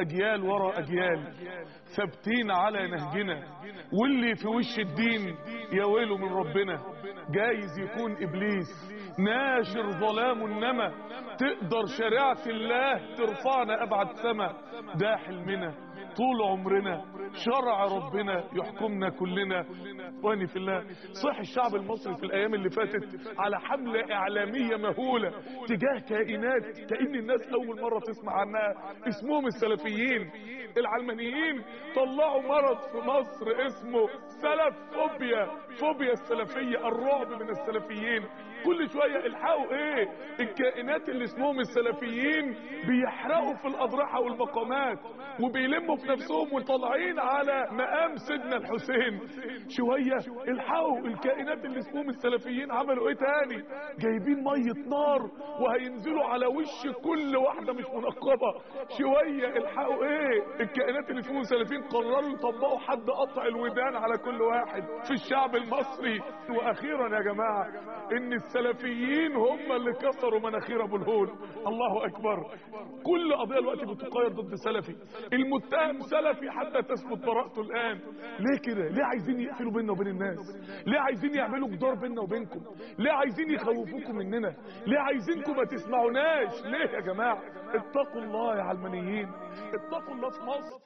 أجيال ورا أجيال ثابتين على نهجنا. واللي في وش الدين يا ويله من ربنا؟ جايز يكون إبليس. ناشر ظلام انما تقدر شريعة الله ترفعنا أبعد سما. ده حلمنا طول عمرنا. شرع ربنا يحكمنا كلنا. وأني في الله صح الشعب المصري في الأيام اللي فاتت على حملة إعلامية مهولة تجاه كائنات كأن الناس أول مرة تسمع عنها. اسمهم السلفيين العلمانيين. طلعوا مرض في مصر اسمه سلف فوبيا فوبيا السلفية الرعب من السلفيين. كل شوية الحقوا إيه؟ الكائنات اللي اسمهم السلفيين بيحرقوا في الاضرحة والمقامات وبيلموا في نفسهم وطالعين على مقام سيدنا الحسين. شوية الحقوا الكائنات اللي اسمهم السلفيين عملوا إيه تاني؟ جايبين مية نار وهينزلوا على وش كل واحدة مش منقبة. شوية الحقوا إيه؟ الكائنات اللي اسمهم السلفيين قرروا يطبقوا حد قطع الودان على كل واحد في الشعب المصري. وأخيرا يا جماعة إن السلفيين هم اللي كسروا مناخير أبو الهول. الله أكبر. كل قضية دلوقتي بتقاير ضد سلفي. المتهم سلفي حتى تثبت براءته الآن. ليه كده؟ ليه عايزين يقفلوا بيننا وبين الناس؟ ليه عايزين يعملوا جدار بيننا وبينكم؟ ليه عايزين يخوفوكم مننا؟ ليه عايزينكم ما تسمعوناش؟ ليه يا جماعة؟ اتقوا الله يا علمانيين. اتقوا الله في مصر.